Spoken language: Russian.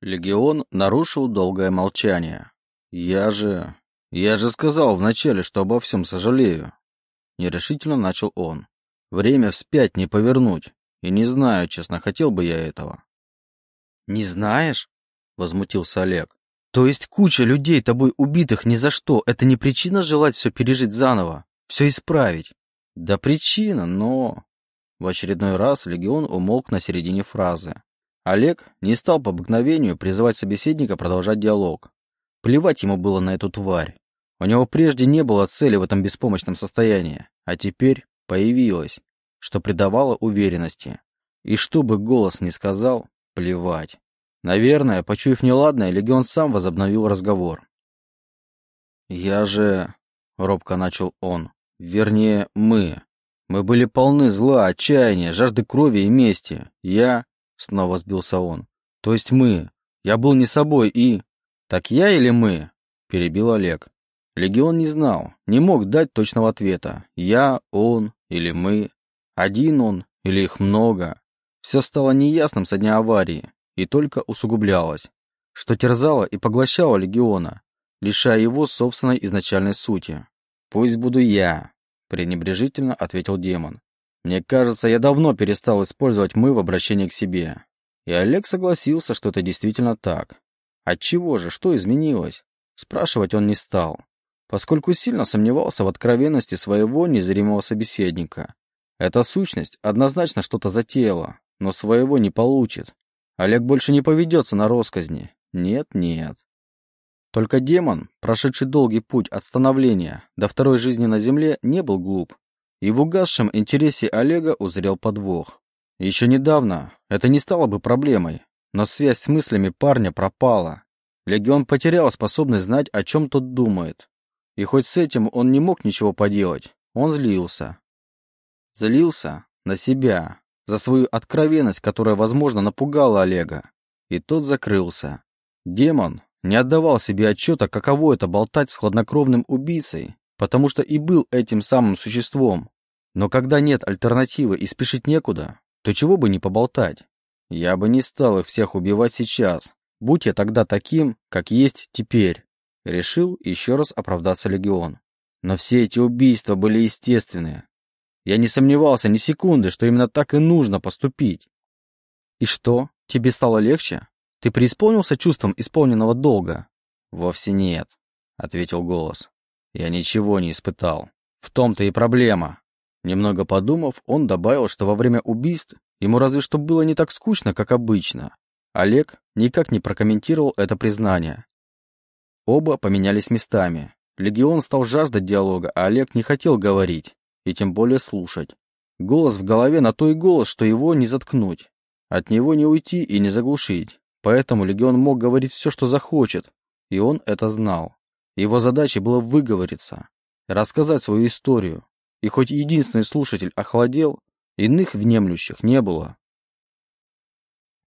Легион нарушил долгое молчание. «Я же... я же сказал вначале, что обо всем сожалею». Нерешительно начал он. «Время вспять не повернуть. И не знаю, честно, хотел бы я этого». «Не знаешь?» — возмутился Олег. «То есть куча людей, тобой убитых ни за что, это не причина желать все пережить заново, все исправить?» «Да причина, но...» В очередной раз Легион умолк на середине фразы. Олег не стал по обыкновению призывать собеседника продолжать диалог. Плевать ему было на эту тварь. У него прежде не было цели в этом беспомощном состоянии, а теперь появилась, что придавало уверенности. И что бы голос ни сказал, плевать. Наверное, почуяв неладное, Легион сам возобновил разговор. «Я же...» — робко начал он. «Вернее, мы. Мы были полны зла, отчаяния, жажды крови и мести. Я...» Снова сбился он. То есть мы. Я был не собой и... Так я или мы? Перебил Олег. Легион не знал, не мог дать точного ответа. Я, он или мы. Один он или их много. Все стало неясным со дня аварии и только усугублялось, что терзало и поглощало Легиона, лишая его собственной изначальной сути. «Пусть буду я», — пренебрежительно ответил демон. Мне кажется, я давно перестал использовать «мы» в обращении к себе. И Олег согласился, что это действительно так. Отчего же, что изменилось? Спрашивать он не стал, поскольку сильно сомневался в откровенности своего незримого собеседника. Эта сущность однозначно что-то затеяла, но своего не получит. Олег больше не поведется на росказни. Нет, нет. Только демон, прошедший долгий путь от становления до второй жизни на земле, не был глуп и в угасшем интересе Олега узрел подвох. Еще недавно это не стало бы проблемой, но связь с мыслями парня пропала. Легион потерял способность знать, о чем тот думает. И хоть с этим он не мог ничего поделать, он злился. Злился на себя, за свою откровенность, которая, возможно, напугала Олега. И тот закрылся. Демон не отдавал себе отчета, каково это болтать с хладнокровным убийцей, потому что и был этим самым существом. Но когда нет альтернативы и спешить некуда, то чего бы не поболтать? Я бы не стал их всех убивать сейчас, будь я тогда таким, как есть теперь. Решил еще раз оправдаться Легион. Но все эти убийства были естественные. Я не сомневался ни секунды, что именно так и нужно поступить. И что, тебе стало легче? Ты преисполнился чувством исполненного долга? Вовсе нет, ответил голос. Я ничего не испытал. В том-то и проблема. Немного подумав, он добавил, что во время убийств ему разве что было не так скучно, как обычно. Олег никак не прокомментировал это признание. Оба поменялись местами. Легион стал жаждать диалога, а Олег не хотел говорить, и тем более слушать. Голос в голове на то и голос, что его не заткнуть. От него не уйти и не заглушить. Поэтому Легион мог говорить все, что захочет, и он это знал. Его задачей было выговориться, рассказать свою историю, и хоть единственный слушатель охладел, иных внемлющих не было.